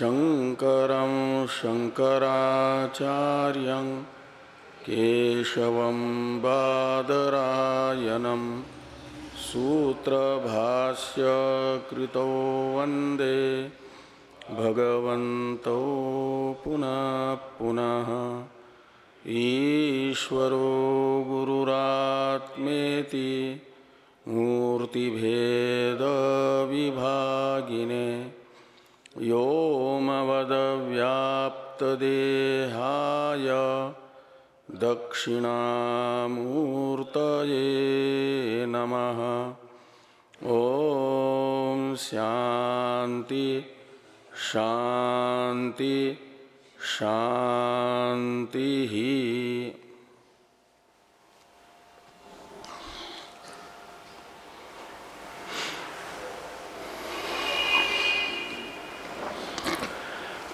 शङ्करं शङ्कराचार्यं केशवं बादरायणं सूत्रभाष्यकृतो वंदे भगवन्तौ पुनः पुनः। ईश्वरो गुरुरात्मेति मूर्तिभेदविभागिने व्योमवदव्याप्तदेहाय नम। ओ शांति शांति शांति शान्तिः।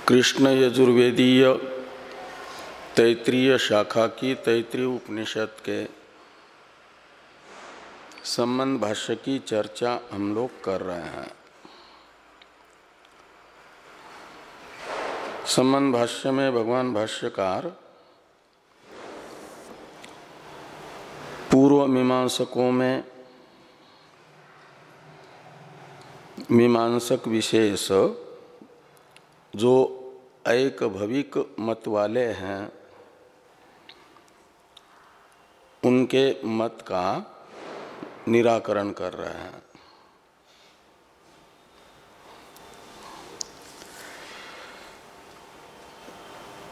कृष्ण यजुर्वेदीय तैतृय शाखा की तैतृय उपनिषद के संबंध भाष्य की चर्चा हम लोग कर रहे हैं। संबंध भाष्य में भगवान भाष्यकार पूर्व मीमांसकों में मीमांसक विशेष जो एक भविक मत वाले हैं, उनके मत का निराकरण कर रहे हैं।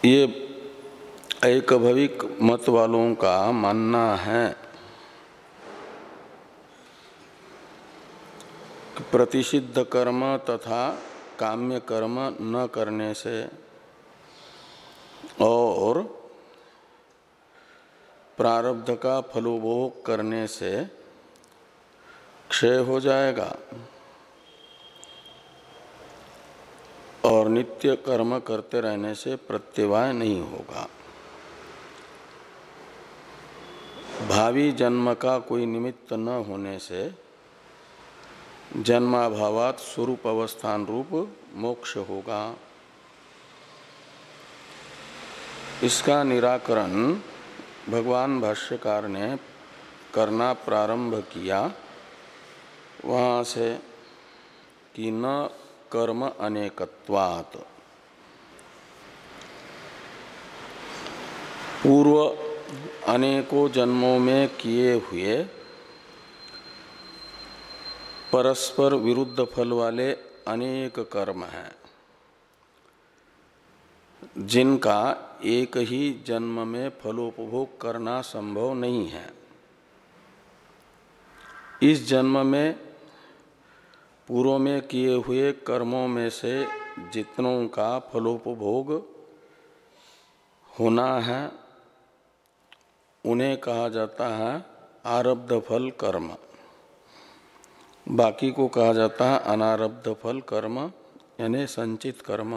ये एक भविक मत वालों का मानना है प्रतिषिद्ध कर्म तथा काम्य कर्म न करने से और प्रारब्ध का फलोभोग करने से क्षय हो जाएगा। और नित्य कर्म करते रहने से प्रत्यवाय नहीं होगा। भावी जन्म का कोई निमित्त न होने से जन्माभावात स्वरूप अवस्थान रूप मोक्ष होगा। इसका निराकरण भगवान भाष्यकार ने करना प्रारंभ किया। वहाँ से कि न कर्म अनेकत्वात्। पूर्व अनेकों जन्मों में किए हुए परस्पर विरुद्ध फल वाले अनेक कर्म हैं, जिनका एक ही जन्म में फलोपभोग करना संभव नहीं है। इस जन्म में पूर्व में किए हुए कर्मों में से जितनों का फलोपभोग होना है, उन्हें कहा जाता है आरब्ध फल कर्म। बाकी को कहा जाता है अनारब्ध फल कर्म, यानी संचित कर्म।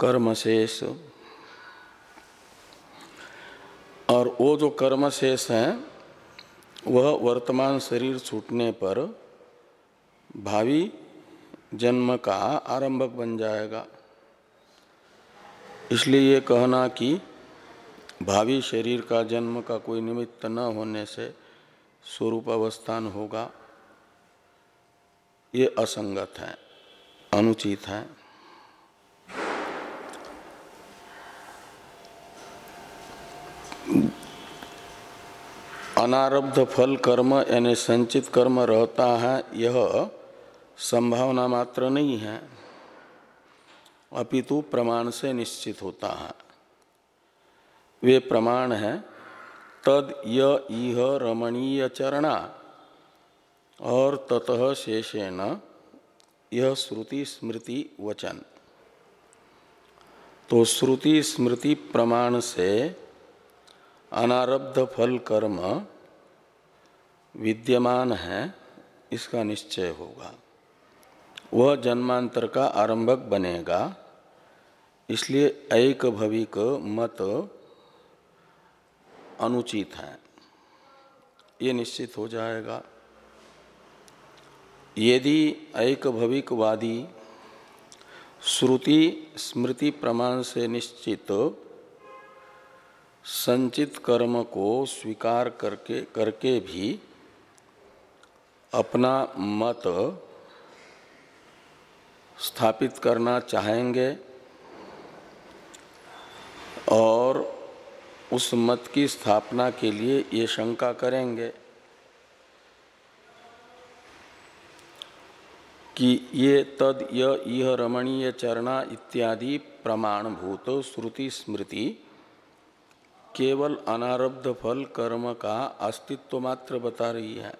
कर्म शेष और वो जो कर्म शेष हैं, वह वर्तमान शरीर छूटने पर भावी जन्म का आरंभक बन जाएगा। इसलिए ये कहना कि भावी शरीर का जन्म का कोई निमित्त न होने से स्वरूप अवस्थान होगा। ये असंगत है, अनुचित है। अनारब्ध फल कर्म यानी संचित कर्म रहता है, यह संभावना मात्र नहीं है। अपितु प्रमाण से निश्चित होता है। वे प्रमाण है, तद यह रमणीय चरणा। और ततः शेषेण, यह श्रुति स्मृति वचन। तो श्रुति स्मृति प्रमाण से अनारब्ध फल कर्म विद्यमान है, इसका निश्चय होगा। वह जन्मांतर का आरंभक बनेगा, इसलिए एक भविक मत अनुचित है। ये निश्चित हो जाएगा। यदि एक भविकवादी श्रुति स्मृति प्रमाण से निश्चित संचित कर्म को स्वीकार करके करके भी अपना मत स्थापित करना चाहेंगे और उस मत की स्थापना के लिए ये शंका करेंगे। कि ये तद य यह रमणीय चरणा इत्यादि प्रमाणभूत श्रुति स्मृति केवल अनारब्ध फल कर्म का अस्तित्व मात्र बता रही है।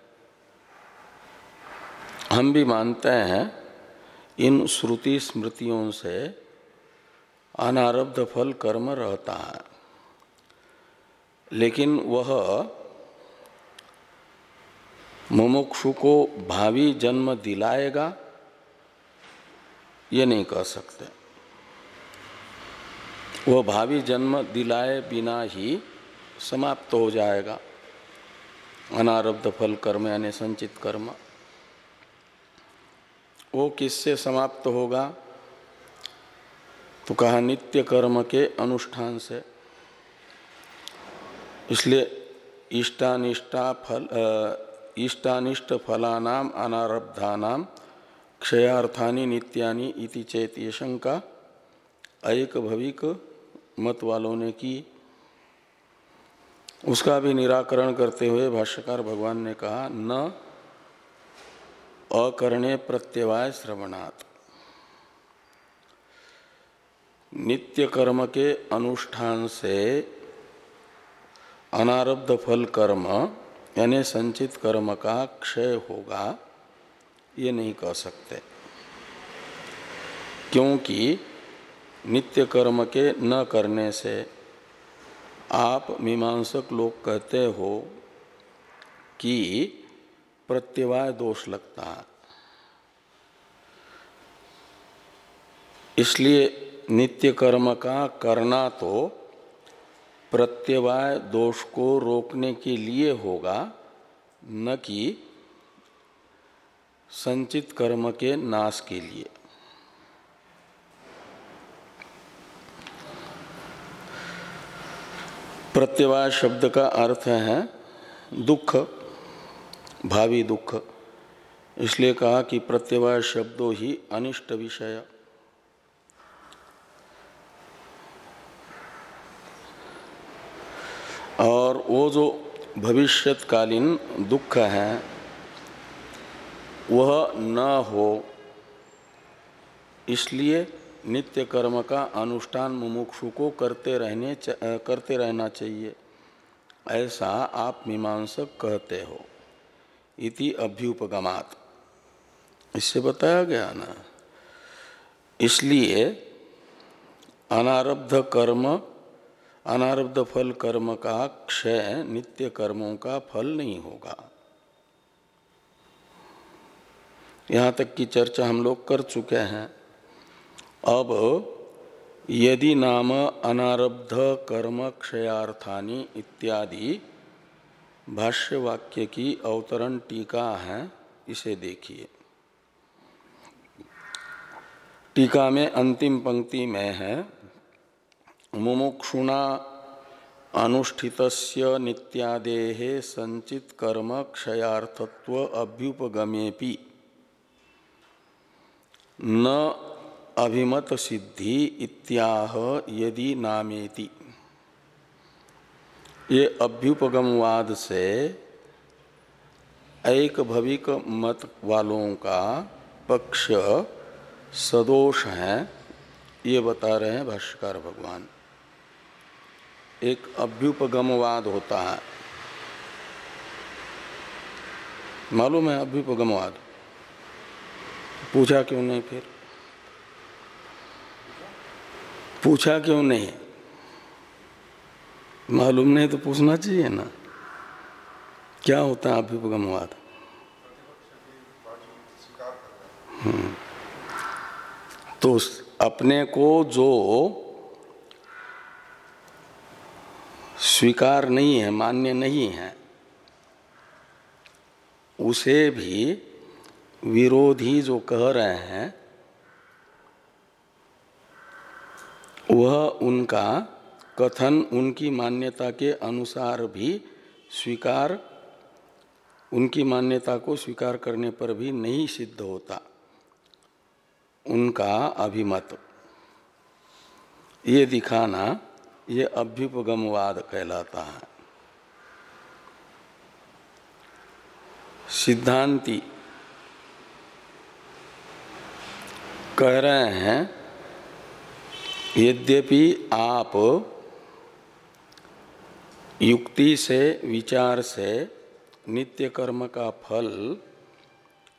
हम भी मानते हैं इन श्रुति स्मृतियों से अनारब्ध फल कर्म रहता है। लेकिन वह मुमुक्षु को भावी जन्म दिलाएगा ये नहीं कह सकते। वह भावी जन्म दिलाए बिना ही समाप्त हो जाएगा। अनारब्ध फल कर्म यानी संचित कर्म। वो किससे समाप्त होगा? तो कहा नित्य कर्म के अनुष्ठान से। इसलिए इष्टानिष्टा फल इष्टानिष्ट फलानाम, अनारब्धानाम क्षयार्थानि नित्यानि इति चेत ये शंका एक भविक मत वालों ने की। उसका भी निराकरण करते हुए भाष्यकार भगवान ने कहा, न अकरणे प्रत्यवाय श्रवणात्। नित्य कर्म के अनुष्ठान से अनारब्ध फल कर्म, यानी संचित कर्म का क्षय होगा। ये नहीं कह सकते। क्योंकि नित्य कर्म के न करने से आप मीमांसक लोग कहते हो कि प्रत्यवाय दोष लगता है। इसलिए नित्य कर्म का करना तो प्रत्यवाय दोष को रोकने के लिए होगा, न कि संचित कर्म के नाश के लिए। प्रत्यवाय शब्द का अर्थ है दुख, भावी दुख। इसलिए कहा कि प्रत्यवाय शब्दों ही अनिष्ट विषय। और वो जो भविष्यकालीन दुख है वह न हो। इसलिए नित्य कर्म का अनुष्ठान मुमुक्षु को करते रहने करते रहना चाहिए। ऐसा आप मीमांसक कहते हो। इति अभ्युपगमात। इससे बताया गया ना? इसलिए अनारब्ध कर्म, अनारब्ध फल कर्म का क्षय नित्य कर्मों का फल नहीं होगा। यहाँ तक की चर्चा हम लोग कर चुके हैं। अब यदि नाम अनारब्ध कर्म क्षयार्थानी इत्यादि भाष्य वाक्य की अवतरण टीका है, इसे देखिए। टीका में अंतिम पंक्ति में है, मुमुक्षुणा अनुष्ठित नित्यादेहे संचित कर्म क्षयार्थत्व अभ्युपगमेपि न अभिमत सिद्धि इत्याह यदि नामेति। ये अभ्युपगमवाद से एक भविक मत वालों का पक्ष सदोष है, ये बता रहे हैं भाष्यकार भगवान। एक अभ्युपगमवाद होता है। मालूम है अभ्युपगमवाद? पूछा क्यों नहीं फिर? पूछा क्यों नहीं? मालूम नहीं तो पूछना चाहिए ना। क्या होता है अभ्युपगमवाद हम्म। तो अपने को जो स्वीकार नहीं है, मान्य नहीं है, उसे भी विरोधी जो कह रहे हैं, वह उनका कथन उनकी मान्यता के अनुसार भी स्वीकार, उनकी मान्यता को स्वीकार करने पर भी नहीं सिद्ध होता। उनका अभिमत। ये दिखाना, ये अभ्युपगमवाद कहलाता है। सिद्धांति कह रहे हैं, यद्यपि आप युक्ति से, विचार से नित्य कर्म का फल,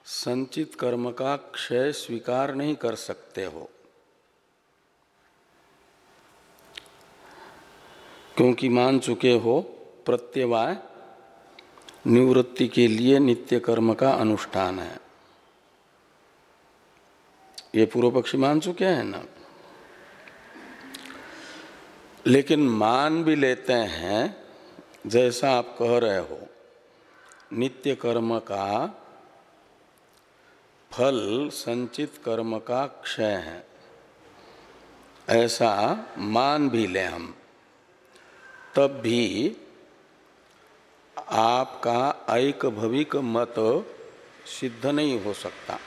संचित कर्म का क्षय स्वीकार नहीं कर सकते हो। क्योंकि मान चुके हो, प्रत्यवाय निवृत्ति के लिए नित्य कर्म का अनुष्ठान है। ये पूर्व पक्षी मान चुके हैं ना। लेकिन मान भी लेते हैं, जैसा आप कह रहे हो। नित्य कर्म का फल, संचित कर्म का क्षय है। ऐसा मान भी ले हम, तब भी आपका ऐक भविक मत सिद्ध नहीं हो सकता।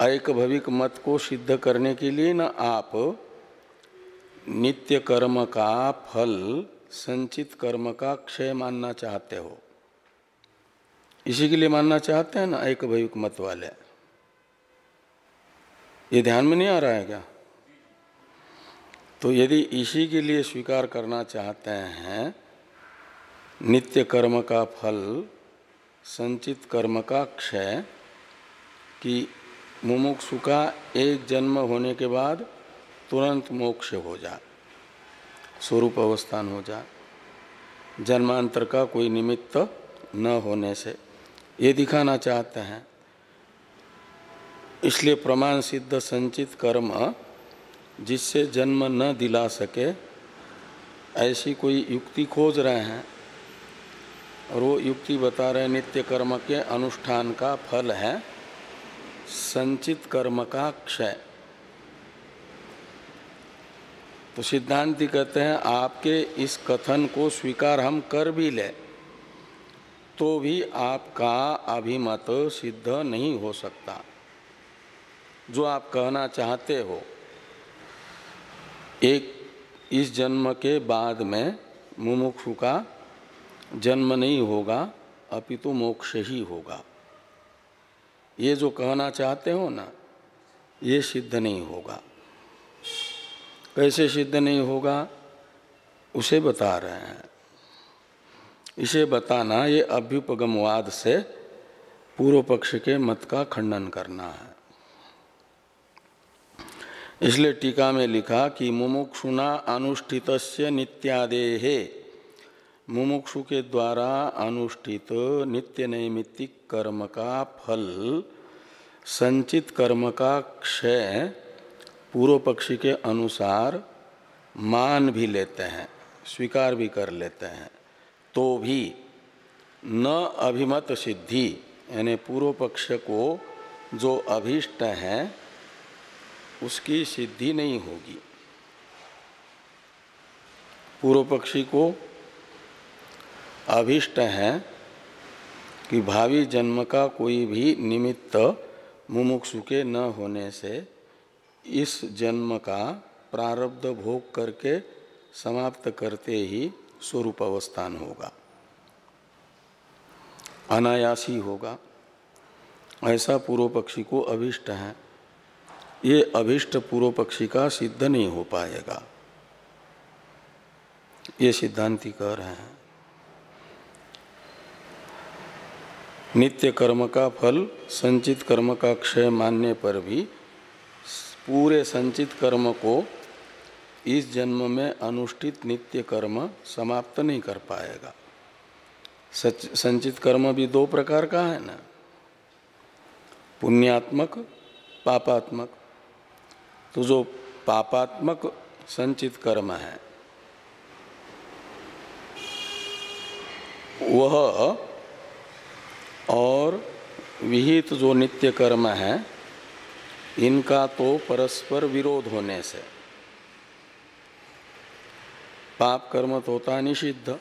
ऐक भविक मत को सिद्ध करने के लिए न आप नित्य कर्म का फल, संचित कर्म का क्षय मानना चाहते हो। इसी के लिए मानना चाहते हैं ना एक भविक मत वाले। ये ध्यान में नहीं आ रहा है क्या? तो यदि इसी के लिए स्वीकार करना चाहते हैं, नित्य कर्म का फल, संचित कर्म का क्षय, कि मुमुक्षु का एक जन्म होने के बाद तुरंत मोक्ष हो जाए स्वरूप अवस्थान हो जाए जन्मांतर का कोई निमित्त न होने से। ये दिखाना चाहते हैं। इसलिए प्रमाण सिद्ध संचित कर्म जिससे जन्म न दिला सके, ऐसी कोई युक्ति खोज रहे हैं और वो युक्ति बता रहे नित्य कर्म के अनुष्ठान का फल है। संचित कर्म का क्षय। तो सिद्धांति कहते हैं, आपके इस कथन को स्वीकार हम कर भी ले तो भी आपका अभिमत सिद्ध नहीं हो सकता। जो आप कहना चाहते हो, एक इस जन्म के बाद में मुमुक्षु का जन्म नहीं होगा, अपितु मोक्ष ही होगा। ये जो कहना चाहते हो ना, ये सिद्ध नहीं होगा। कैसे सिद्ध नहीं होगा? उसे बता रहे हैं। इसे बताना, ये अभ्युपगमवाद से पूर्व पक्ष के मत का खंडन करना है। इसलिए टीका में लिखा कि मुमुक्षुना अनुष्ठित नित्यादेहे। मुमुक्षु के द्वारा अनुष्ठित नित्य नैमित्तिक कर्म का फल, संचित कर्म का क्षय पूर्व पक्षी के अनुसार मान भी लेते हैं, स्वीकार भी कर लेते हैं। तो भी न अभिमत सिद्धि, यानी पूर्व पक्ष को जो अभिष्ट है, उसकी सिद्धि नहीं होगी। पूर्व पक्षी को अभिष्ट है कि भावी जन्म का कोई भी निमित्त मुमुक्षु के न होने से इस जन्म का प्रारब्ध भोग करके समाप्त करते ही स्वरूप अवस्थान होगा। अनायासी होगा। ऐसा पूर्व पक्षी को अभिष्ट है। ये अभिष्ट पूर्व पक्षी का सिद्ध नहीं हो पाएगा। ये सिद्धांति कह रहे हैं। नित्य कर्म का फल संचित कर्म का क्षय मानने पर भी पूरे संचित कर्म को इस जन्म में अनुष्ठित नित्य कर्म समाप्त नहीं कर पाएगा। सच, संचित कर्म भी दो प्रकार का है ना? पुण्यात्मक पापात्मक। तो जो पापात्मक संचित कर्म है वह और विहित जो नित्य कर्म है, इनका तो परस्पर विरोध होने से। पाप कर्म तो होता निषिद्ध,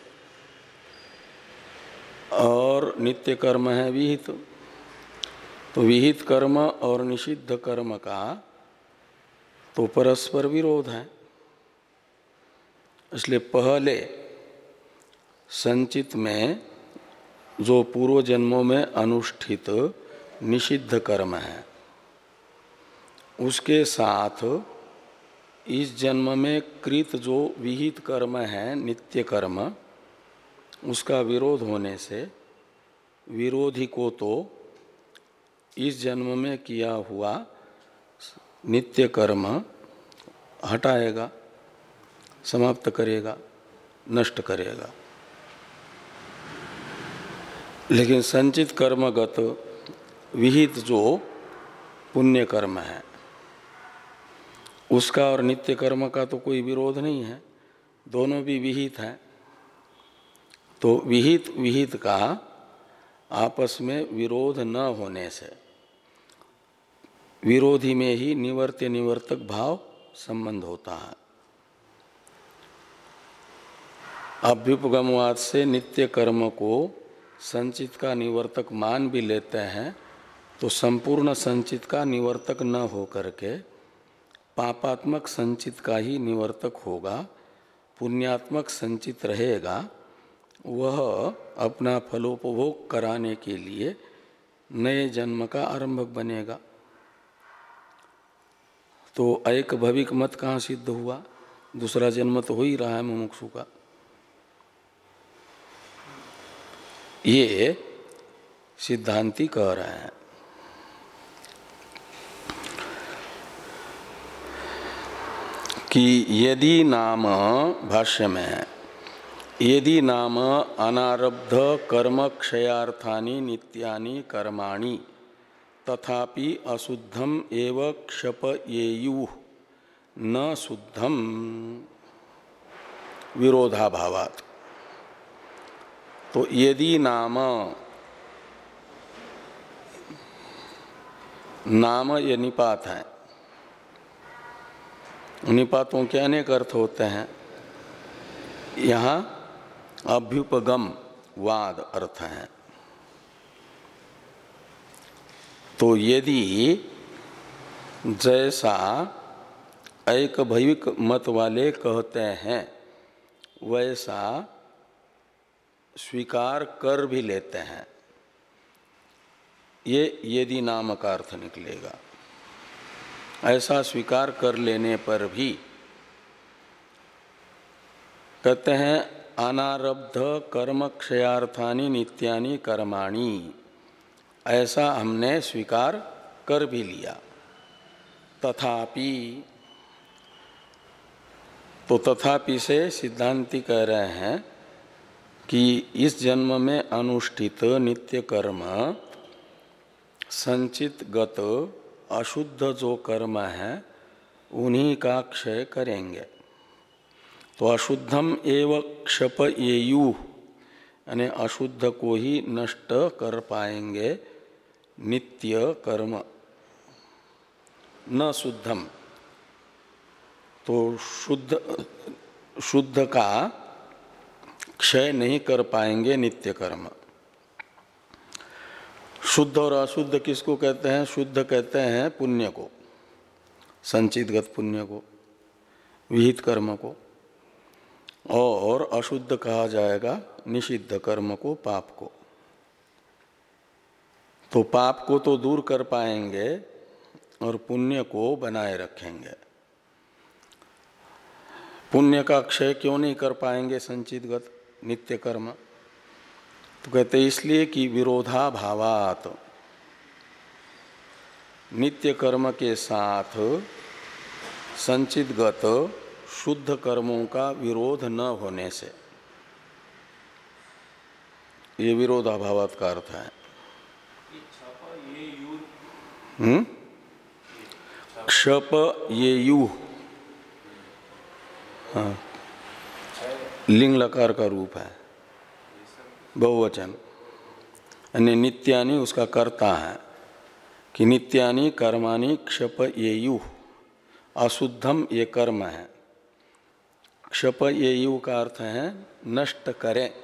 और नित्य कर्म है विहित। तो विहित कर्म और निषिद्ध कर्म का तो परस्पर विरोध है। इसलिए पहले संचित में जो पूर्व जन्मों में अनुष्ठित निषिद्ध कर्म है, उसके साथ इस जन्म में कृत जो विहित कर्म है, नित्य कर्म, उसका विरोध होने से विरोधी को तो इस जन्म में किया हुआ नित्य कर्म हटाएगा, समाप्त करेगा, नष्ट करेगा। लेकिन संचित कर्मगत विहित जो पुण्य कर्म है, उसका और नित्य कर्म का तो कोई विरोध नहीं है, दोनों भी विहित हैं। तो विहित विहित का आपस में विरोध न होने से, विरोधी में ही निवर्त्य निवर्तक भाव संबंध होता है। अभ्युपगमवाद से नित्य कर्म को संचित का निवर्तक मान भी लेते हैं तो संपूर्ण संचित का निवर्तक न हो करके पापात्मक संचित का ही निवर्तक होगा, पुण्यात्मक संचित रहेगा। वह अपना फलोपभोग कराने के लिए नए जन्म का आरंभक बनेगा। तो एक भविक मत कहाँ सिद्ध हुआ? दूसरा जन्म तो हो ही रहा है मुमुक्षु का। ये सिद्धांति कह रहे हैं। कि यदि नाम भाष्य में यदि नाम अनारब्ध कर्म क्षयार्थानि नित्यानि कर्माणि तथापि अशुद्धम एव क्षपयेयु, न शुद्धम विरोधाभावात्। तो यदि नाम नाम ये निपात है। निपातों के अनेक अर्थ होते हैं। यहाँ अभ्युपगम वाद अर्थ है। तो यदि जैसा एक भैविक मत वाले कहते हैं, वैसा स्वीकार कर भी लेते हैं। ये यदि नाम का अर्थ निकलेगा। ऐसा स्वीकार कर लेने पर भी कहते हैं, अनारब्ध कर्म क्षयार्थानी नित्यानि कर्माणी, ऐसा हमने स्वीकार कर भी लिया। तथापि तो तथापि से सिद्धांति कह रहे हैं कि इस जन्म में अनुष्ठित नित्य कर्म संचित गत अशुद्ध जो कर्म है, उन्हीं का क्षय करेंगे। तो अशुद्धम एव क्षप येयु यानी अशुद्ध को ही नष्ट कर पाएँगे नित्य कर्म न शुद्धम तो शुद्ध शुद्ध का क्षय नहीं कर पाएँगे नित्य कर्म। शुद्ध और अशुद्ध किसको कहते हैं? शुद्ध कहते हैं पुण्य को, संचितगत पुण्य को, विहित कर्म को, और अशुद्ध कहा जाएगा निषिद्ध कर्म को, पाप को। तो पाप को तो दूर कर पाएँगे और पुण्य को बनाए रखेंगे। पुण्य का क्षय क्यों नहीं कर पाएँगे संचित संचितगत? नित्य कर्म तो कहते इसलिए कि विरोधाभावात। नित्य कर्म के साथ संचित गत शुद्ध कर्मों का विरोध न होने से। ये विरोधाभावात का अर्थ है। हम्म? क्षप ये यु। हाँ। लिंग लकार का रूप है। बहुवचन। अन्य नित्यानि उसका कर्ता है। कि नित्यानि कर्माणि क्षप ये यु अशुद्धम ये कर्म है। क्षप ये यु का अर्थ है, नष्ट करें।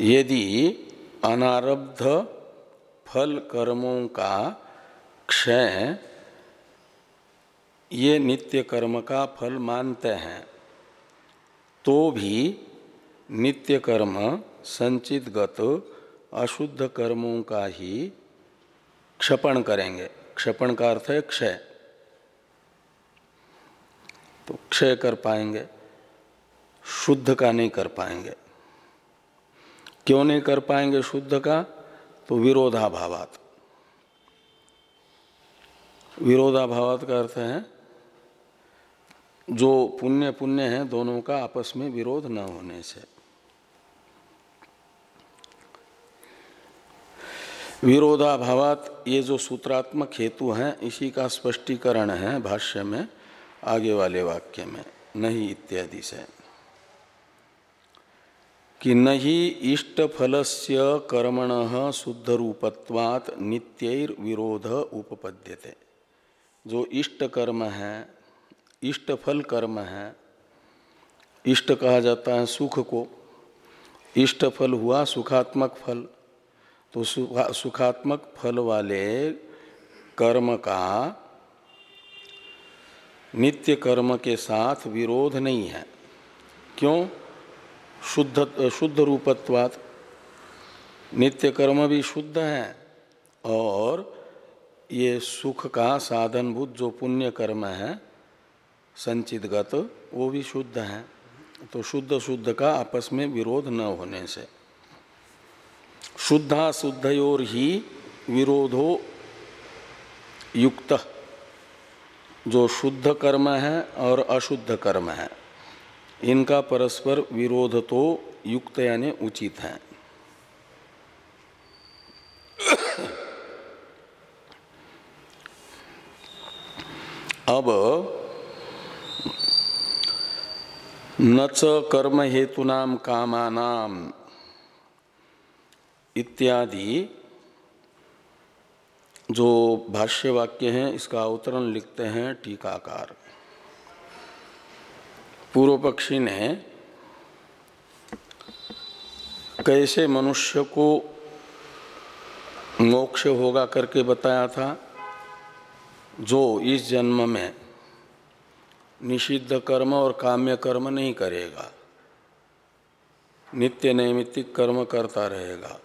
यदि अनारब्ध फल कर्मों का क्षय ये नित्य कर्म का फल मानते हैं तो भी नित्य कर्म संचित गत अशुद्ध कर्मों का ही क्षपण करेंगे। क्षपण का अर्थ है क्षय। तो क्षय कर पाएँगे, शुद्ध का नहीं कर पाएँगे। क्यों नहीं कर पाएँगे शुद्ध का? तो विरोधाभावात। विरोधाभावात का अर्थ है जो पुण्य पुण्य है, दोनों का आपस में विरोध न होने से। विरोधाभावात ये जो सूत्रात्मक हेतु हैं, इसी का स्पष्टीकरण है भाष्य में, आगे वाले वाक्य में, नहीं इत्यादि से। कि नहीं इष्ट फलस्य कर्मण शुद्ध रूपत्वात नित्यैर विरोध उपपद्यते। जो इष्ट कर्म है इष्ट फल कर्म है। इष्ट कहा जाता है सुख को। इष्ट फल हुआ सुखात्मक फल। तो सुखा, सुखात्मक फल वाले कर्म का नित्य कर्म के साथ विरोध नहीं है। क्यों? शुद्ध शुद्ध रूपत्वात। नित्य कर्म भी शुद्ध है और ये सुख का साधनभूत जो पुण्य कर्म है संचित गत वो भी शुद्ध है। तो शुद्ध शुद्ध का आपस में विरोध न होने से। शुद्धा, शुद्धयोर ही विरोधो युक्त। जो शुद्ध कर्म है और अशुद्ध कर्म है, इनका परस्पर विरोध तो युक्त यानी उचित है। अब न च कर्म हेतुनाम कामानाम इत्यादि जो भाष्य वाक्य हैं, इसका अवतरण लिखते हैं टीकाकार। पूर्व पक्षी ने कैसे मनुष्य को मोक्ष होगा करके बताया था, जो इस जन्म में निषिद्ध कर्म और काम्य कर्म नहीं करेगा। नित्य नैमित्तिक कर्म करता रहेगा।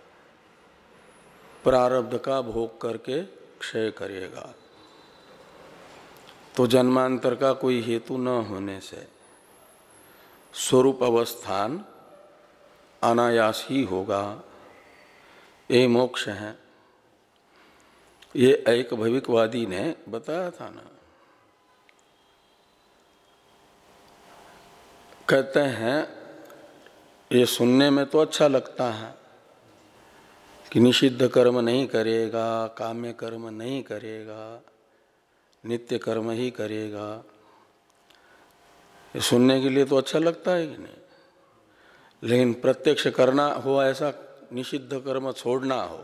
प्रारब्ध का भोग करके क्षय करेगा। तो जन्मांतर का कोई हेतु न होने से स्वरूप अवस्थान अनायास ही होगा। ये मोक्ष है। ये एक भविकवादी ने बताया था ना। कहते हैं, ये सुनने में तो अच्छा लगता है कि निषिद्ध कर्म नहीं करेगा, काम्य कर्म नहीं करेगा, नित्य कर्म ही करेगा। ये सुनने के लिए तो अच्छा लगता है कि नहीं? लेकिन प्रत्यक्ष करना हो, ऐसा निषिद्ध कर्म छोड़ना हो,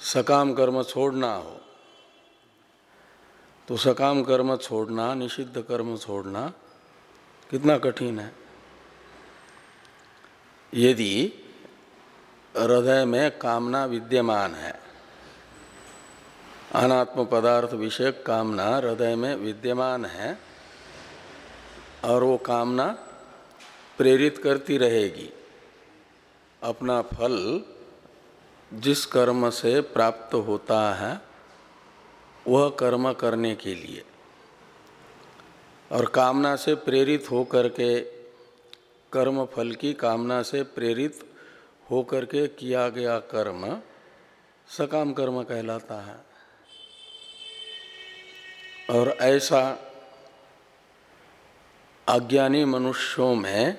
सकाम कर्म छोड़ना हो तो सकाम कर्म छोड़ना, निषिद्ध कर्म छोड़ना कितना कठिन है। यदि हृदय में कामना विद्यमान है, अनात्म पदार्थ विषयक कामना हृदय में विद्यमान है, और वो कामना प्रेरित करती रहेगी, अपना फल जिस कर्म से प्राप्त होता है, वह कर्म करने के लिए। और कामना से प्रेरित हो करके कर्म फल की कामना से प्रेरित होकर के किया गया कर्म, सकाम कर्म कहलाता है। और ऐसा अज्ञानी मनुष्यों में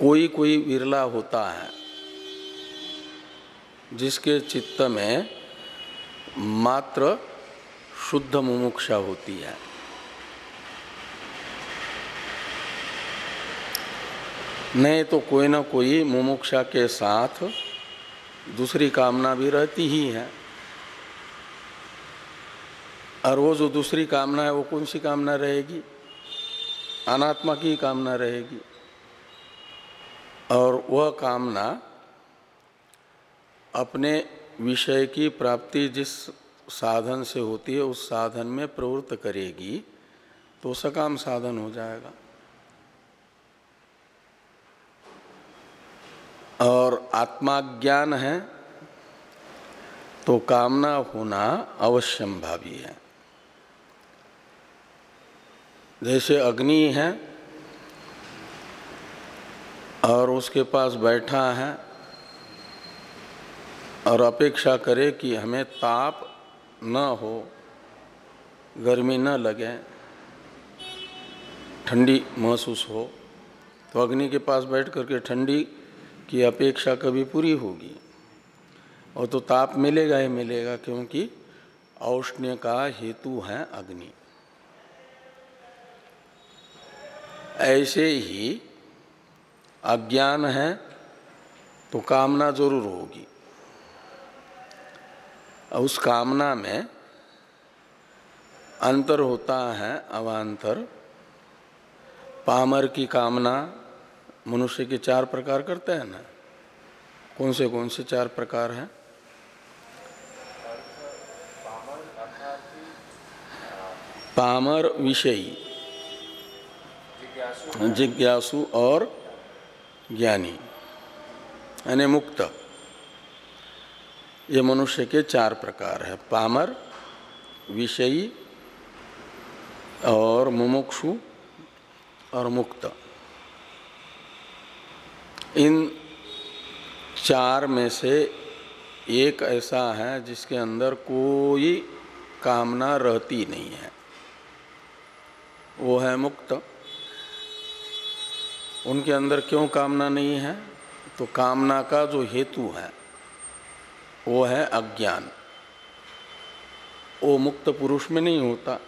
कोई कोई विरला होता है, जिसके चित्त में मात्र शुद्ध मुमुक्षा होती है। नहीं तो कोई ना कोई मुमुक्षा के साथ दूसरी कामना भी रहती ही है। और वो जो दूसरी कामना है, वो कौन सी कामना रहेगी? अनात्मा की कामना रहेगी। और वह कामना अपने विषय की प्राप्ति जिस साधन से होती है, उस साधन में प्रवृत्त करेगी तो सकाम साधन हो जाएगा। और आत्माज्ञान है तो कामना होना अवश्यम भावी है। जैसे अग्नि है, और उसके पास बैठा है, और अपेक्षा करे कि हमें ताप न हो, गर्मी न लगे, ठंडी महसूस हो तो अग्नि के पास बैठ करके ठंडी की अपेक्षा कभी पूरी होगी। और तो ताप मिलेगा ही मिलेगा, क्योंकि औष्ण्य का हेतु है अग्नि। ऐसे ही अज्ञान है तो कामना ज़रूर होगी। उस कामना में अंतर होता है अवान्तर। पामर की कामना मनुष्य के चार प्रकार करते हैं ना? कौन से कौन से चार प्रकार हैं? पामर, विषयी। जिज्ञासु और ज्ञानी। यानी मुक्त। ये मनुष्य के चार प्रकार है, पामर, विषयी और मुमुक्षु और मुक्त। इन चार में से एक ऐसा है जिसके अंदर कोई कामना रहती नहीं है। वो है मुक्त। उनके अंदर क्यों कामना नहीं है? तो कामना का जो हेतु है वो है अज्ञान। वो मुक्त पुरुष में नहीं होता।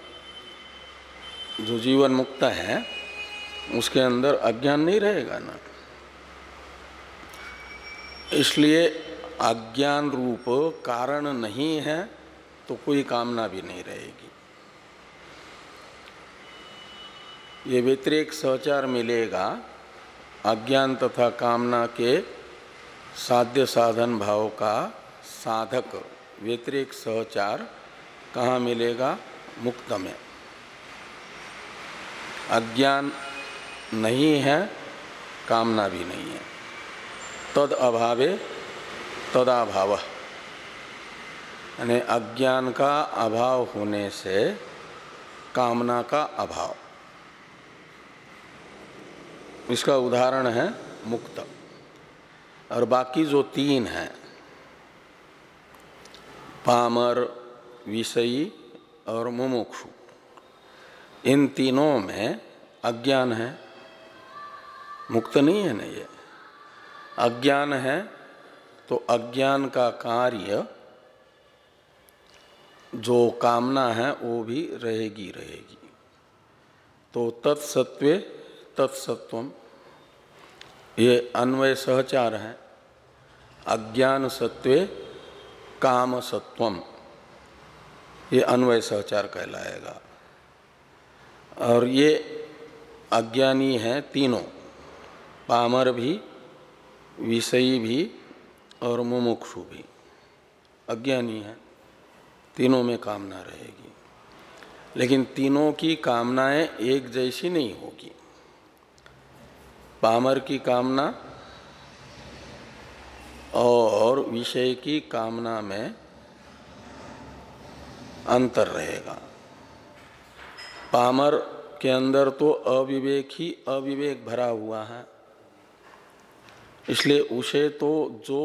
जो जीवन मुक्त है, उसके अंदर अज्ञान नहीं रहेगा ना। इसलिए अज्ञान रूप कारण नहीं है तो कोई कामना भी नहीं रहेगी। ये व्यतिरिक सहचार मिलेगा, अज्ञान तथा कामना के साध्य साधन भाव का साधक व्यतिरिक सहचार कहाँ मिलेगा? मुक्त में। अज्ञान नहीं है, कामना भी नहीं है। तद अभावे, तदाभाव। यानी अज्ञान का अभाव होने से कामना का अभाव। इसका उदाहरण है मुक्त। और बाकी जो तीन हैं पामर विषयी और मुमुक्षु इन तीनों में अज्ञान है। मुक्त नहीं है ना ये? अज्ञान है तो अज्ञान का कार्य जो कामना है वो भी रहेगी रहेगी। तो तत्सत्वे तत्सत्वम, ये अन्वय सहचार है। अज्ञान सत्वे काम सत्वम ये अन्वय सहचार कहलाएगा। और ये अज्ञानी है तीनों। पामर भी, विषयी भी और मुमुक्षु भी। अज्ञानी है। तीनों में कामना रहेगी। लेकिन तीनों की कामनाएँ एक जैसी नहीं होगी। पामर की कामना और विषय की कामना में अंतर रहेगा। पामर के अंदर तो अविवेक ही अविवेक भरा हुआ है। इसलिए उसे तो जो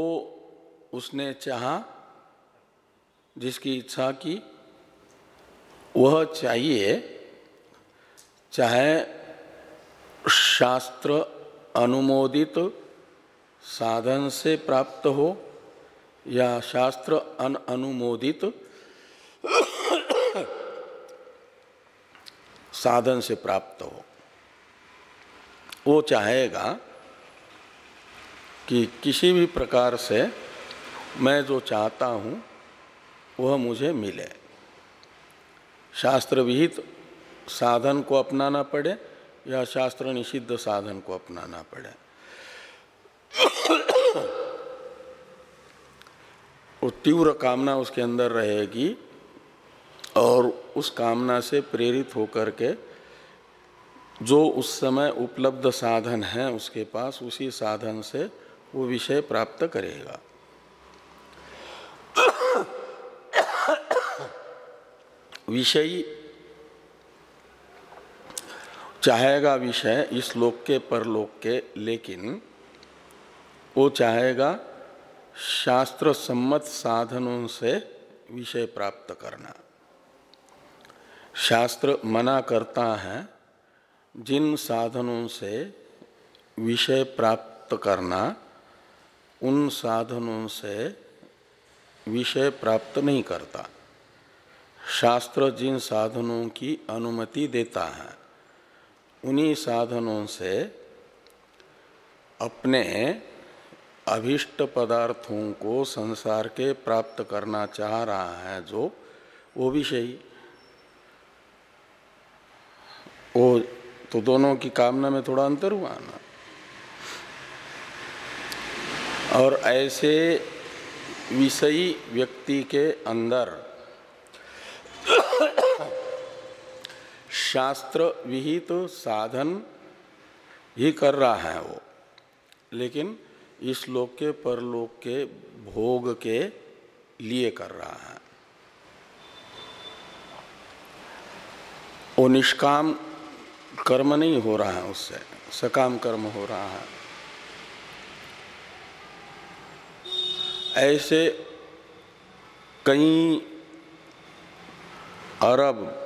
उसने चाहा, जिसकी इच्छा की, वह चाहिए। चाहे शास्त्र अनुमोदित साधन से प्राप्त हो या शास्त्र अन अनुमोदित, साधन से प्राप्त हो। वो चाहेगा कि किसी भी प्रकार से मैं जो चाहता हूँ, वह मुझे मिले। शास्त्र विहित साधन को अपनाना पड़े या शास्त्र निषिद्ध साधन को अपनाना पड़े? वो तीव्र कामना उसके अंदर रहेगी और उस कामना से प्रेरित होकर के जो उस समय उपलब्ध साधन है उसके पास, उसी साधन से वो विषय प्राप्त करेगा। विषयी, चाहेगा विषय इस लोक के परलोक के, लेकिन वो चाहेगा शास्त्र सम्मत साधनों से विषय प्राप्त करना। शास्त्र मना करता है, जिन साधनों से विषय प्राप्त करना, उन साधनों से विषय प्राप्त नहीं करता। शास्त्र जिन साधनों की अनुमति देता है, उन्हीं साधनों से अपने अभिष्ट पदार्थों को संसार के प्राप्त करना चाह रहा है, जो वो विषयी वो तो दोनों की कामना में थोड़ा अंतर हुआ ना। और ऐसे विषयी व्यक्ति के अंदर शास्त्र विहित तो साधन ही कर रहा है वो। लेकिन इस लोक के परलोक के भोग के लिए कर रहा है। वो निष्काम कर्म नहीं हो रहा है उससे, सकाम कर्म हो रहा है। ऐसे कई अरब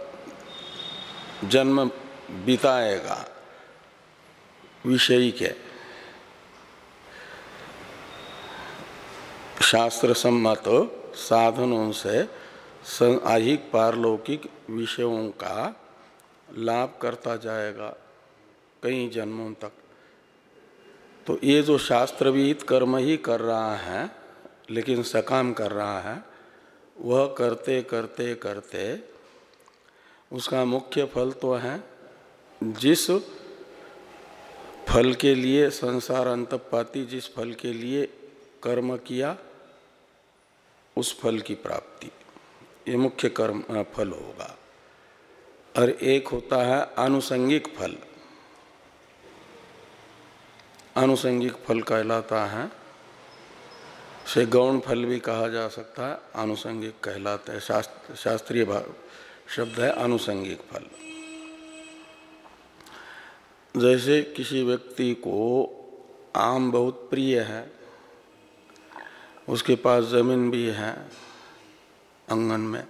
जन्म बिताएगा विषयी के। शास्त्र सम्मत साधनों से अधिक पारलौकिक विषयों का लाभ करता जाएगा कई जन्मों तक। तो ये जो शास्त्रविहित कर्म ही कर रहा है, लेकिन सकाम कर रहा है, वह करते करते करते उसका मुख्य फल तो है जिस फल के लिए संसार अंतपाती जिस फल के लिए कर्म किया उस फल की प्राप्ति। ये मुख्य कर्म फल होगा। और एक होता है आनुषंगिक फल। आनुषंगिक फल कहलाता है, से गौण फल भी कहा जा सकता है, आनुषंगिक कहलाते हैं। शास्त्र शास्त्रीय शब्द है आनुषंगिक फल। जैसे किसी व्यक्ति को आम बहुत प्रिय है उसके पास ज़मीन भी है आँगन में।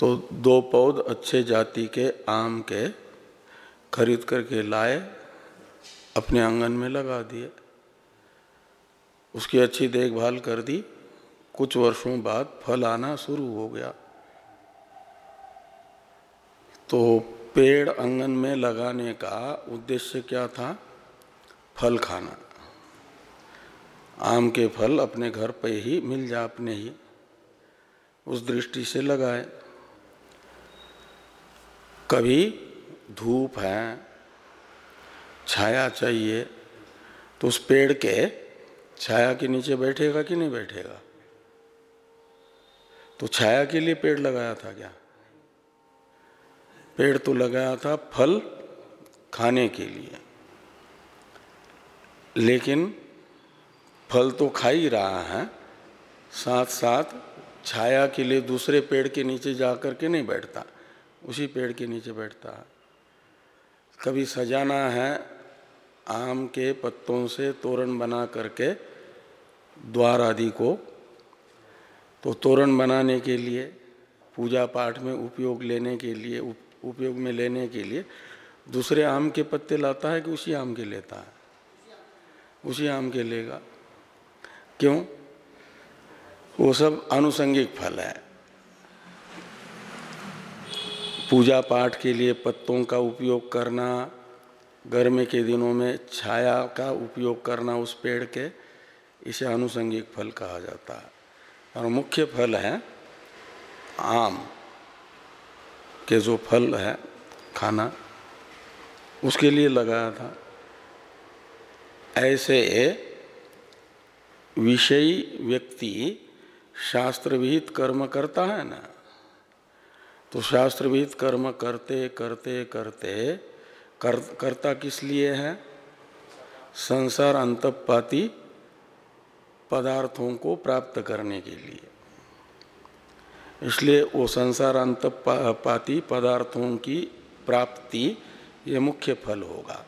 तो दो पौध अच्छे जाति के आम के खरीद करके लाए, अपने आँगन में लगा दिए। उसकी अच्छी देखभाल कर दी। कुछ वर्षों बाद फल आना शुरू हो गया। तो पेड़ आँगन में लगाने का उद्देश्य क्या था? फल खाना। आम के फल अपने घर पे ही मिल जा अपने ही। उस दृष्टि से लगाए। कभी धूप है, छाया चाहिए तो उस पेड़ के छाया के नीचे बैठेगा कि नहीं बैठेगा? तो छाया के लिए पेड़ लगाया था क्या? पेड़ तो लगाया था फल खाने के लिए। लेकिन फल तो खा ही रहा है साथ साथ छाया के लिए दूसरे पेड़ के नीचे जा कर के नहीं बैठता, उसी पेड़ के नीचे बैठता है। कभी सजाना है आम के पत्तों से तोरण बना करके द्वार आदि को तो तोरण बनाने के लिए, पूजा पाठ में उपयोग लेने के लिए उपयोग में लेने के लिए दूसरे आम के पत्ते लाता है कि उसी आम के लेता है? उसी आम के लेगा। क्यों? वो सब आनुषंगिक फल है। पूजा पाठ के लिए पत्तों का उपयोग करना, गर्मी के दिनों में छाया का उपयोग करना उस पेड़ के, इसे आनुषंगिक फल कहा जाता है। और मुख्य फल है आम के जो फल है, खाना, उसके लिए लगाया था। ऐसे विषयी व्यक्ति शास्त्र विहित कर्म करता है ना? तो शास्त्रविहित कर्म करते करते करते कर, करता किस लिए है? संसार अंतपाती पदार्थों को प्राप्त करने के लिए। इसलिए वो संसार अंतपाती पदार्थों की प्राप्ति ये मुख्य फल होगा।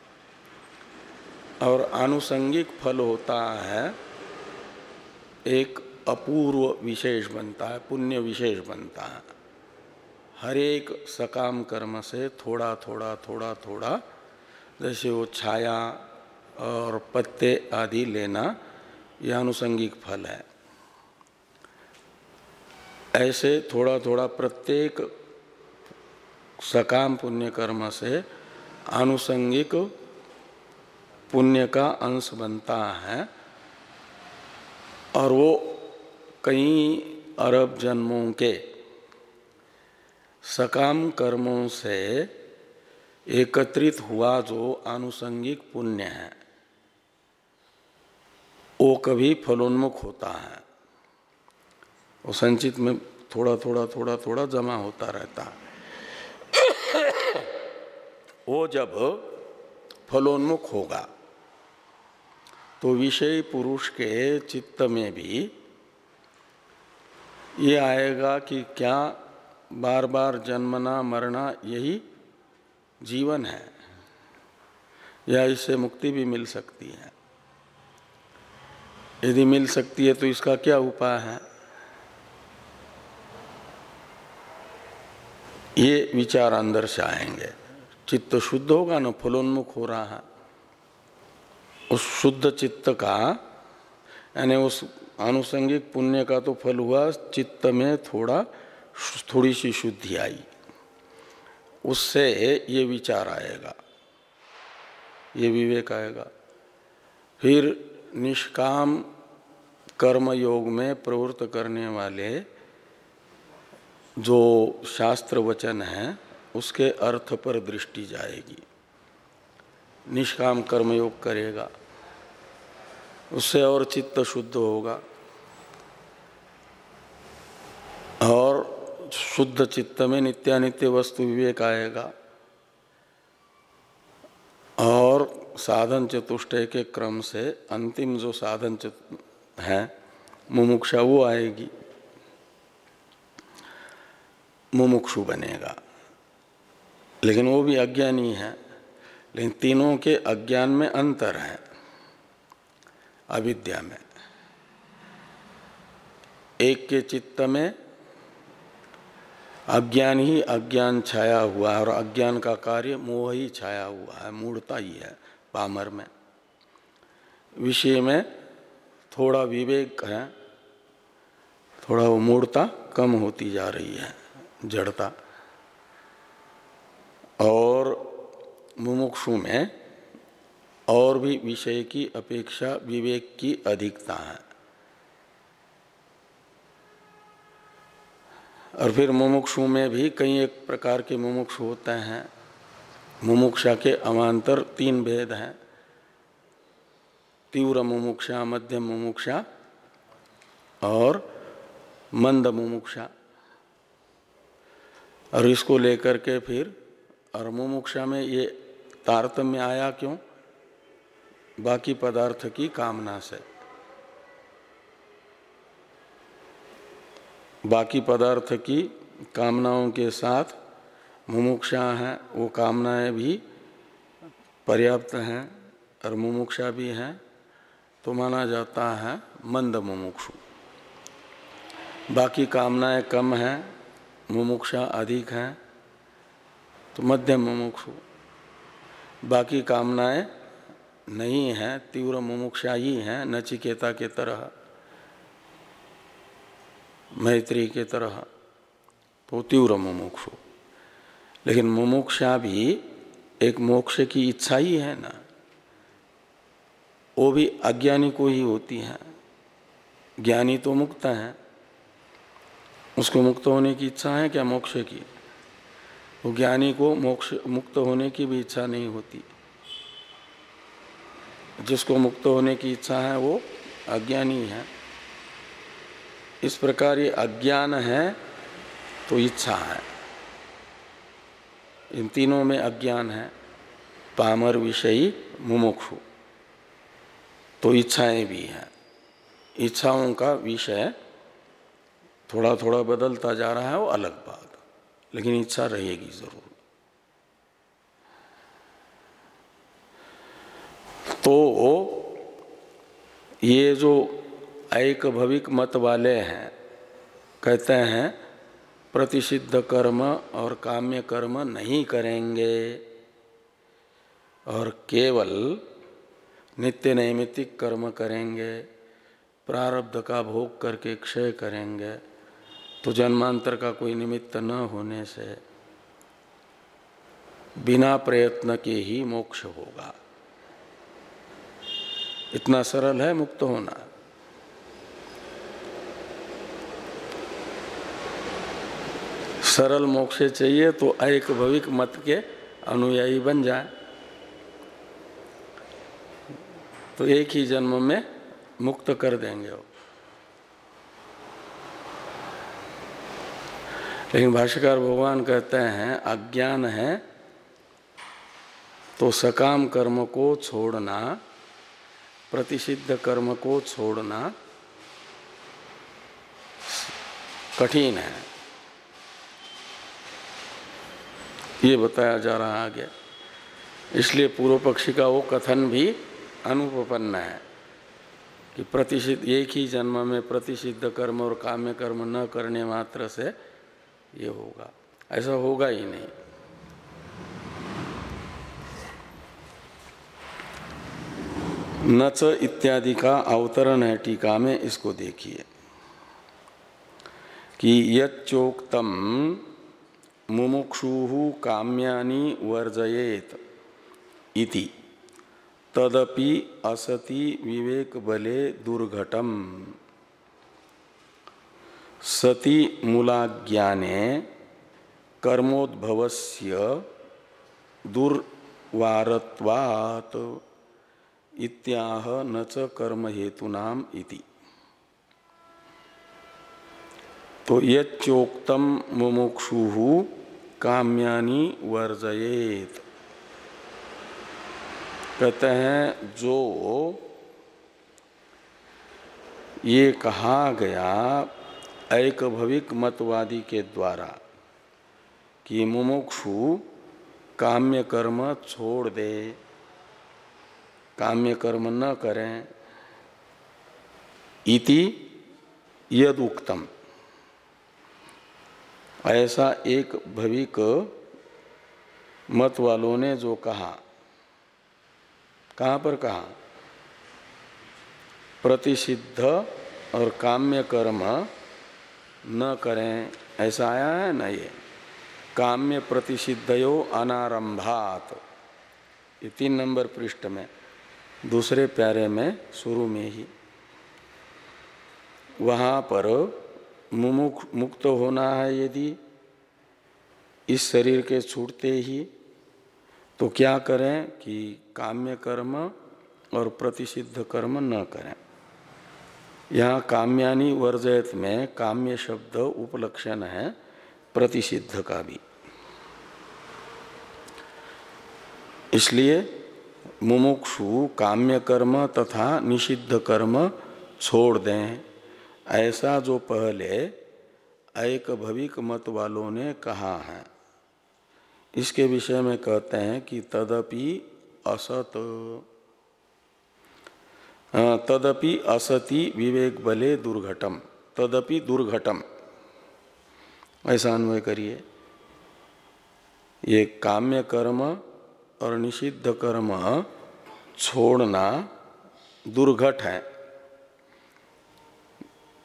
और आनुषंगिक फल होता है एक अपूर्व विशेष बनता है, पुण्य विशेष बनता है। हर एक सकाम कर्म से थोड़ा थोड़ा थोड़ा थोड़ा, जैसे वो छाया और पत्ते आदि लेना, यह अनुसंगिक फल है। ऐसे थोड़ा थोड़ा प्रत्येक सकाम पुण्य कर्म से आनुषंगिक पुण्य का अंश बनता है। और वो कई अरब जन्मों के सकाम कर्मों से एकत्रित हुआ जो आनुषंगिक पुण्य है। वो कभी फलोन्मुख होता है। वो संचित में थोड़ा थोड़ा थोड़ा थोड़ा जमा होता रहता है। वो जब फलोन्मुख होगा तो विषय पुरुष के चित्त में भी ये आएगा कि क्या बार बार जन्मना, मरना यही जीवन है, या इससे मुक्ति भी मिल सकती है। यदि मिल सकती है तो इसका क्या उपाय है? ये विचार अंदर से आएँगे। चित्त शुद्ध होगा ना, फलोन्मुख हो रहा है। उस शुद्ध चित्त का, यानी उस आनुषंगिक पुण्य का तो फल हुआ, चित्त में थोड़ा थोड़ी सी शुद्धि आई। उससे ये विचार आएगा, ये विवेक आएगा। फिर निष्काम कर्म योग में प्रवृत्त करने वाले जो शास्त्र वचन है, उसके अर्थ पर दृष्टि जाएगी। निष्काम कर्मयोग करेगा। उससे और चित्त शुद्ध होगा। और शुद्ध चित्त में नित्यानित्य वस्तु विवेक आएगा। और साधन चतुष्टय के क्रम से अंतिम जो साधन है, मुमुक्षा, वो आएगी। मुमुक्षु बनेगा। लेकिन वो भी अज्ञानी है। लेकिन तीनों के अज्ञान में अंतर है। अविद्या में। एक के चित्त में अज्ञान ही अज्ञान छाया हुआ है और अज्ञान का कार्य मोह ही छाया हुआ है मूर्ता ही है, पामर में। विषय में थोड़ा विवेक है, थोड़ा वो मूर्ता कम होती जा रही है, जड़ता। और मुमुक्षु में और भी विषय की अपेक्षा विवेक की अधिकता है। और फिर मुमुक्षु में भी कई एक प्रकार के मुमुक्षु होते हैं। मुमुक्षा के अमांतर तीन भेद हैं। तीव्र मुमुक्षा, मध्यम मुमुक्षा और मंद मुमुक्षा। और इसको लेकर के फिर, और मुमुक्षा में ये तारतम्य आया क्यों? बाकी पदार्थ की कामना से। बाकी पदार्थ की कामनाओं के साथ मुमुक्षा है, वो कामनाएँ भी पर्याप्त हैं और मुमुक्षा भी हैं तो माना जाता है मंद मुमुक्षु। बाकी कामनाएँ कम हैं, मुमुक्षा अधिक हैं तो मध्यम मुमुक्षु। बाकी कामनाएँ नहीं है, तीव्र मुमुक्षा ही हैं नचिकेता के तरह, मैत्री के तरह तो तीव्र मुमुक्षु लेकिन मुमुक्षा भी एक मोक्ष की इच्छा ही है ना। वो भी अज्ञानी को ही होती है। ज्ञानी तो मुक्त है। उसको मुक्त होने की इच्छा है क्या मोक्ष की? वो ज्ञानी को मोक्ष, मुक्त होने की भी इच्छा नहीं होती। जिसको मुक्त होने की इच्छा है, वो अज्ञानी है। इस प्रकार ये अज्ञान है तो इच्छा है। इन तीनों में अज्ञान है। पामर विषयी मुमुक्षु। तो इच्छाएँ भी हैं। इच्छाओं का विषय थोड़ा थोड़ा बदलता जा रहा है, वो अलग बात। लेकिन इच्छा रहेगी ज़रूर। तो ये जो एक भविक मत वाले हैं, कहते हैं, प्रतिषिद्ध कर्म और काम्य कर्म नहीं करेंगे। और केवल नित्य नैमित्तिक कर्म करेंगे, प्रारब्ध का भोग करके क्षय करेंगे तो जन्मांतर का कोई निमित्त न होने से बिना प्रयत्न के ही मोक्ष होगा। इतना सरल है मुक्त होना। सरल मोक्ष चाहिए तो एक भविक मत के अनुयायी बन जाए। तो एक ही जन्म में मुक्त कर देंगे वो। लेकिन भाष्यकार भगवान कहते हैं, अज्ञान है तो सकाम कर्म को छोड़ना प्रतिषिद्ध कर्म को छोड़ना कठिन है। ये बताया जा रहा आगे। इसलिए पूर्व पक्षी का वो कथन भी अनुपन्न है कि प्रतिषिध एक ही जन्म में प्रतिषिद्ध कर्म और काम्य कर्म न करने मात्र से ये होगा। ऐसा होगा ही नहीं। नच इत्यादि का अवतरण है टीका में, इसको देखिए। कि योक्तम मुमुक्षु काम्यानि वर्जयेत इति। तदपि असति विवेक बले दुर्घटम। सति मूलाज्ञाने कर्मोद्भवस्य दुर्वारत्वात्। इत्याह न च कर्म हेतुनाम इति। तो योक्तम मुमुक्षु काम्यानि वर्जयेत। कहते हैं, जो ये कहा गया एक भविक मतवादी के द्वारा कि मुमुक्षु काम्य कर्म छोड़ दे काम्य कर्म न करें, इति यद उक्तम ऐसा एक भविक मत वालों ने जो कहा, कहाँ पर कहा? प्रतिषिद्ध और काम्य कर्म न करें, ऐसा आया है ना ये? काम्य प्रतिषिद्धयो अनारंभात। ये तीन नंबर पृष्ठ में। दूसरे प्यारे में शुरू में ही। वहाँ पर मुमुख मुक्त होना है यदि इस शरीर के छूटते ही तो क्या करें कि काम्य कर्म और प्रतिषिद्ध कर्म न करें। यहाँ काम्यानि वर्जयत में काम्य शब्द उपलक्षण है, प्रतिषिद्ध का भी। इसलिए मुमुक्षु काम्य कर्म तथा निषिद्ध कर्म छोड़ दें। ऐसा जो पहले एक भविक मत वालों ने कहा है। इसके विषय में कहते हैं कि तदपि असत। तदपि असति विवेक बले दुर्घटम। तदपि दुर्घटम। ऐसा अन्वय करिए। ये काम्य कर्म और निषिद्ध कर्म छोड़ना दुर्घट है।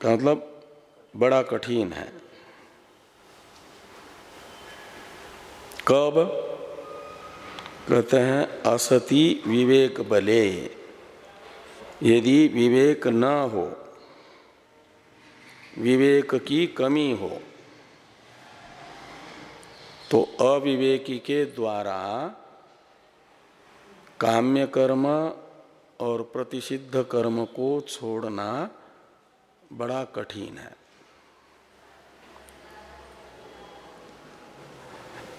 का मतलब बड़ा कठिन है। कब? कहते हैं, असति विवेक बले। यदि विवेक न हो, विवेक की कमी हो तो अविवेकी के द्वारा काम्य कर्म और प्रतिषिद्ध कर्म को छोड़ना बड़ा कठिन है।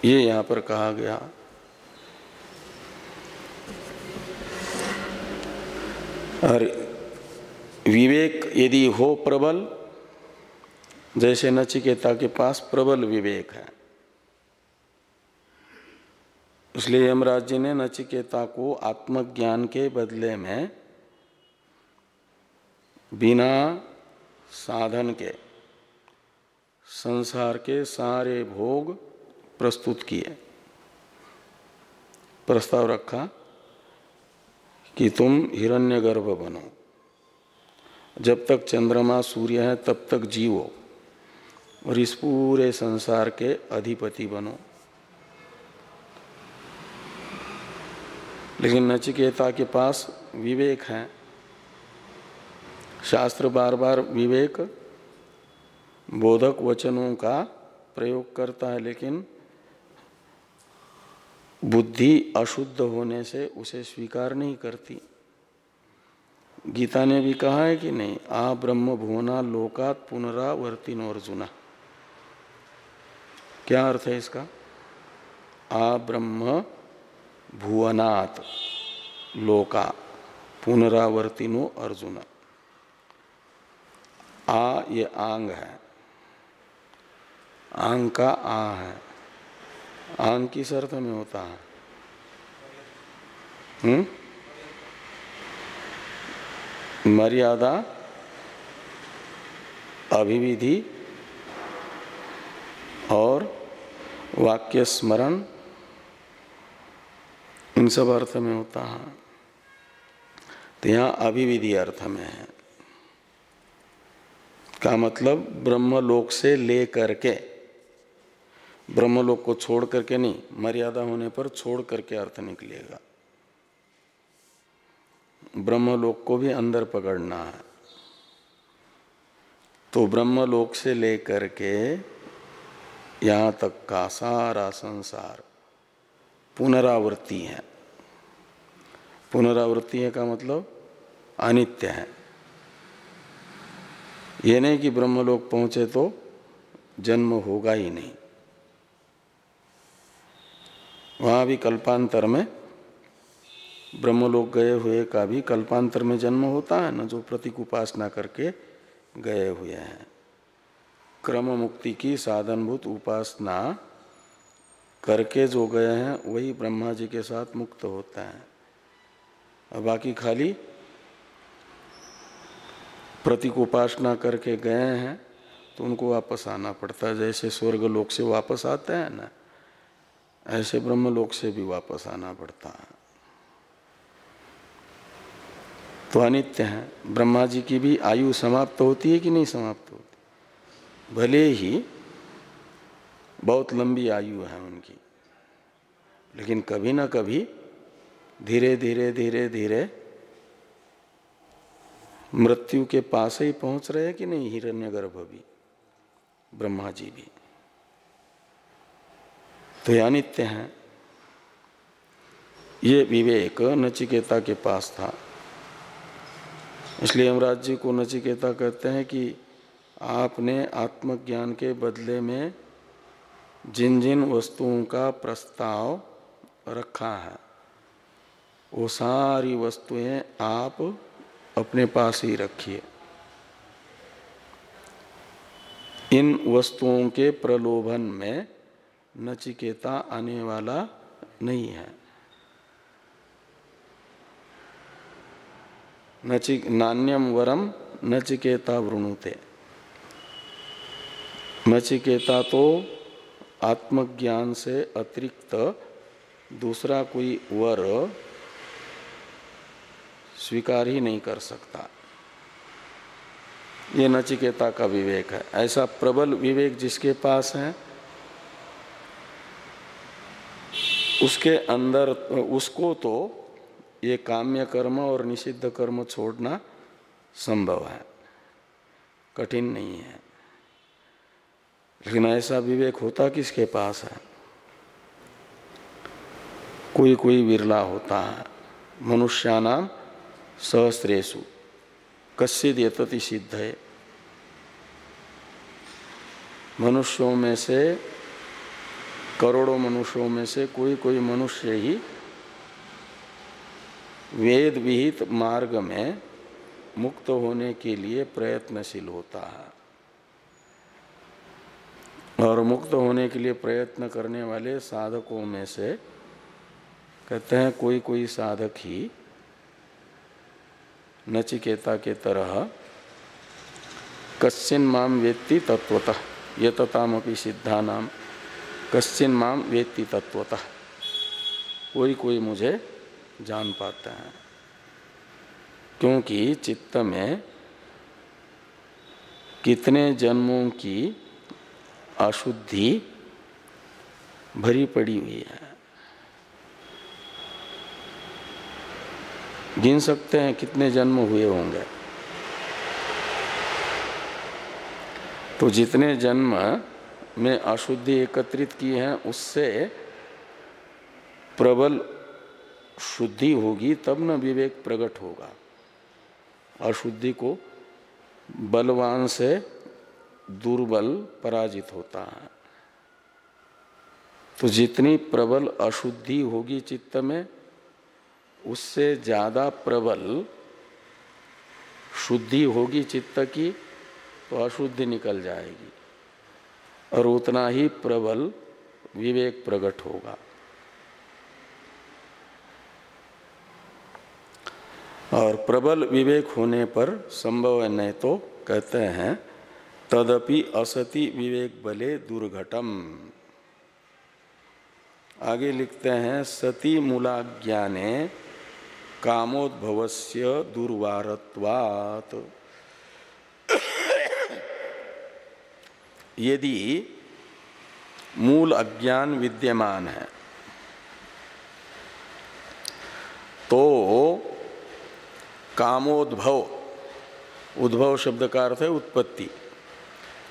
ये यहाँ पर कहा गया। और विवेक यदि हो प्रबल, जैसे नचिकेता के पास प्रबल विवेक है। इसलिए यमराज जी ने नचिकेता को आत्मज्ञान के बदले में बिना साधन के, संसार के सारे भोग प्रस्तुत किए। प्रस्ताव रखा कि तुम हिरण्यगर्भ बनो। जब तक चंद्रमा सूर्य है, तब तक जीवो और इस पूरे संसार के अधिपति बनो। लेकिन नचिकेता के पास विवेक है। शास्त्र बार बार विवेक, बोधक वचनों का प्रयोग करता है, लेकिन बुद्धि अशुद्ध होने से उसे स्वीकार नहीं करती। गीता ने भी कहा है कि नहीं, आ ब्रह्म भुवना लोकात पुनरावर्तिन अर्जुना। क्या अर्थ है इसका? आ ब्रह्म भुवनात् लोका पुनरावर्तिनो अर्जुन। आ ये आंग है। आंग का आ है। आंग किस अर्थ में होता है? हम्म? मर्यादा, अभिविधि और वाक्य स्मरण इन सब अर्थ में होता है। तो यहाँ अभिविधि अर्थ में है। का मतलब ब्रह्मलोक से ले करके, ब्रह्मलोक को छोड़ करके नहीं, मर्यादा होने पर छोड़ करके अर्थ निकलेगा। ब्रह्मलोक को भी अंदर पकड़ना है। तो ब्रह्मलोक से लेकर के यहाँ तक का सारा संसार पुनरावृत्ति है। पुनरावृत्ति है का मतलब अनित्य है। ये नहीं कि ब्रह्मलोक पहुँचे तो जन्म होगा ही नहीं। वहाँ भी कल्पांतर में ब्रह्मलोक गए हुए का भी कल्पांतर में जन्म होता है, ना जो प्रतीक उपासना करके गए हुए हैं। क्रम मुक्ति की साधनभूत उपासना करके जो गए हैं, वही ब्रह्मा जी के साथ मुक्त होता है। और बाकी खाली प्रतीक उपासना करके गए हैं तो उनको वापस आना पड़ता है। जैसे स्वर्ग लोक से वापस आते हैं ना, ऐसे ब्रह्म लोक से भी वापस आना पड़ता है। तो अनित्य है। ब्रह्मा जी की भी आयु समाप्त होती है कि नहीं समाप्त होती? भले ही बहुत लंबी आयु है उनकी। लेकिन कभी ना कभी धीरे धीरे धीरे धीरे मृत्यु के पास ही पहुँच रहे कि नहीं? हिरण्यगर्भ भी ब्रह्मा जी भी। तो या नित्य है। ये विवेक नचिकेता के पास था। इसलिए यमराज जी को नचिकेता कहते हैं कि आपने आत्मज्ञान के बदले में जिन जिन वस्तुओं का प्रस्ताव रखा है, वो सारी वस्तुएँ आप अपने पास ही रखिए। इन वस्तुओं के प्रलोभन में नचिकेता आने वाला नहीं है। नचिक, नान्यम वरम नचिकेता वृणुते। नचिकेता तो आत्मज्ञान से अतिरिक्त दूसरा कोई वर स्वीकार ही नहीं कर सकता। ये नचिकेता का विवेक है। ऐसा प्रबल विवेक जिसके पास है, उसके अंदर, उसको तो ये काम्य कर्म और निषिद्ध कर्म छोड़ना संभव है, कठिन नहीं है। लेकिन ऐसा विवेक होता किसके पास है? कोई कोई विरला होता है। मनुष्यानाम सहस्रेशु कश्चित यतति सिद्ध है। मनुष्यों में से, करोड़ों मनुष्यों में से कोई कोई मनुष्य ही वेद विहित मार्ग में मुक्त होने के लिए प्रयत्नशील होता है। और मुक्त होने के लिए प्रयत्न करने वाले साधकों में से कहते हैं कोई कोई साधक ही नचिकेता के तरह कश्चिन माम वेत्ति तत्वतः यततामपि सिद्धा नाम कश्चिन माम वेत्ति तत्वतः कोई कोई मुझे जान पाते हैं, क्योंकि चित्त में कितने जन्मों की अशुद्धि भरी पड़ी हुई है। गिन सकते हैं कितने जन्म हुए होंगे। तो जितने जन्म में अशुद्धि एकत्रित की है, उससे प्रबल शुद्धि होगी, तब न विवेक प्रकट होगा। अशुद्धि को बलवान से दुर्बल पराजित होता है। तो जितनी प्रबल अशुद्धि होगी चित्त में, उससे ज़्यादा प्रबल शुद्धि होगी चित्त की तो अशुद्धि निकल जाएगी। और उतना ही प्रबल विवेक प्रकट होगा। और प्रबल विवेक होने पर संभव है, नहीं तो कहते हैं तदपि असति विवेक बले दुर्घटम। आगे लिखते हैं, सती मूला ज्ञाने कामोद्भवस्य दुर्वारत्वात्। यदि मूल अज्ञान विद्यमान है तो कामोद्भव, उद्भव शब्द का अर्थ है उत्पत्ति।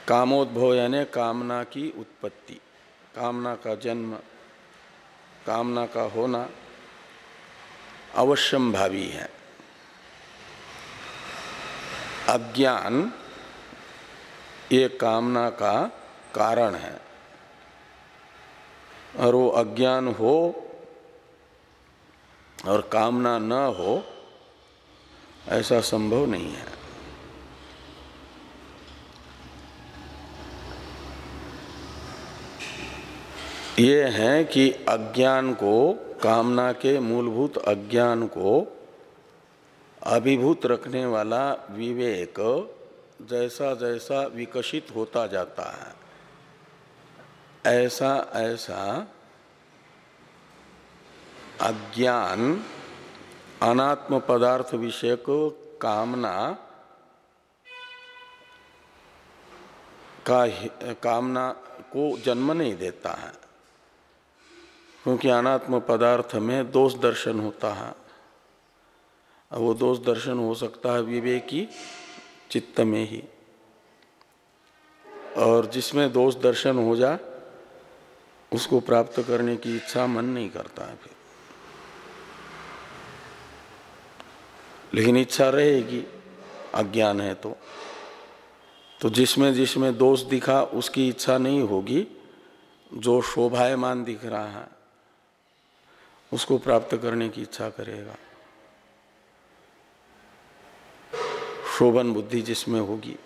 कामोद्भव यानी कामना की उत्पत्ति। कामना का जन्म, कामना का होना अवश्यम भावी है। अज्ञान ये कामना का कारण है। और वो अज्ञान हो और कामना न हो, ऐसा संभव नहीं है। ये है कि अज्ञान को, कामना के मूलभूत अज्ञान को अभिभूत रखने वाला विवेक जैसा जैसा विकसित होता जाता है। ऐसा ऐसा अज्ञान, अनात्म पदार्थ विषय को कामना का कामना को जन्म नहीं देता है। क्योंकि अनात्म पदार्थ में दोष दर्शन होता है। वो दोष दर्शन हो सकता है विवेकी चित्त में ही। और जिसमें दोष दर्शन हो जा, उसको प्राप्त करने की इच्छा मन नहीं करता है फिर। लेकिन इच्छा रहेगी, अज्ञान है तो। तो जिसमें जिसमें दोष दिखा, उसकी इच्छा नहीं होगी, जो शोभायमान दिख रहा है। उसको प्राप्त करने की इच्छा करेगा। शोभन बुद्धि जिसमें होगी।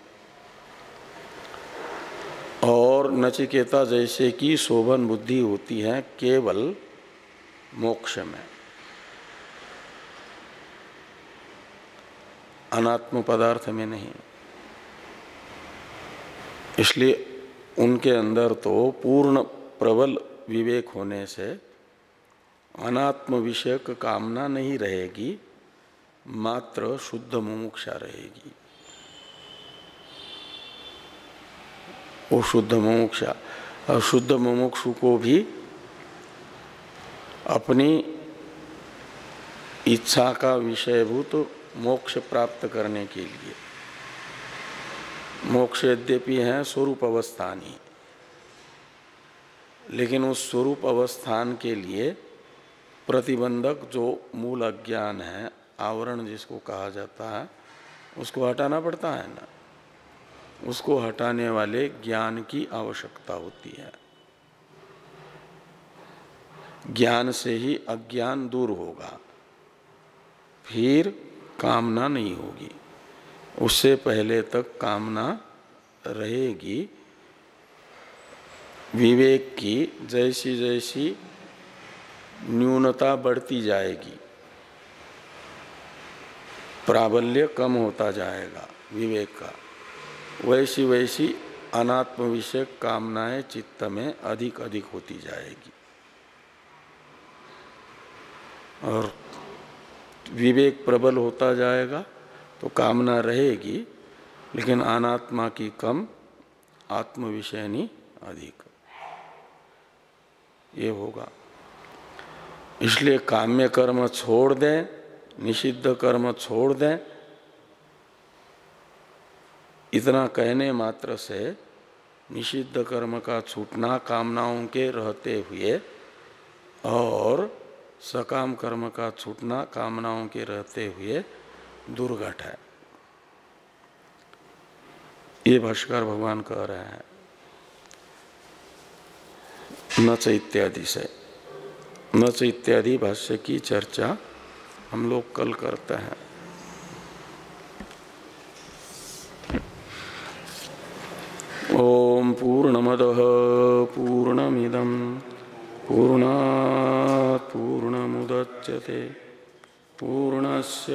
और नचिकेता जैसे कि शोभन बुद्धि होती है, केवल मोक्ष में। अनात्म पदार्थ में नहीं। इसलिए उनके अंदर तो पूर्ण प्रबल विवेक होने से अनात्म विषयक कामना नहीं रहेगी, मात्र शुद्ध मुमुक्षा रहेगी। वो शुद्ध मुमुक्षा और शुद्ध मुमुक्षु को भी अपनी इच्छा का विषयभूत मोक्ष प्राप्त करने के लिए। मोक्ष यद्यपि है, स्वरूप अवस्थान ही। लेकिन उस स्वरूप अवस्थान के लिए प्रतिबंधक जो मूल अज्ञान है, आवरण जिसको कहा जाता है, उसको हटाना पड़ता है ना? उसको हटाने वाले ज्ञान की आवश्यकता होती है। ज्ञान से ही अज्ञान दूर होगा, फिर कामना नहीं होगी। उससे पहले तक कामना रहेगी। विवेक की जैसी जैसी न्यूनता बढ़ती जाएगी। प्राबल्य कम होता जाएगा, विवेक का। वैसी वैसी अनात्म विषय कामनाएँ चित्त में अधिक अधिक होती जाएगी। और विवेक प्रबल होता जाएगा तो कामना रहेगी, लेकिन अनात्मा की कम आत्म विषयनी अधिक। ये होगा। इसलिए काम्य कर्म छोड़ दें, निषिद्ध कर्म छोड़ दें। इतना कहने मात्र से निषिद्ध कर्म का छूटना कामनाओं के रहते हुए और सकाम कर्म का छूटना कामनाओं के रहते हुए दुर्घट है। ये भाष्कर भगवान कह रहे हैं। नच इत्यादि से। नच इत्यादि भाष्य की चर्चा हम लोग कल करते हैं। ओम पूर्णमद पूर्णमिदम पूर्णा पूर्णमुदच्यते। पूर्णस्य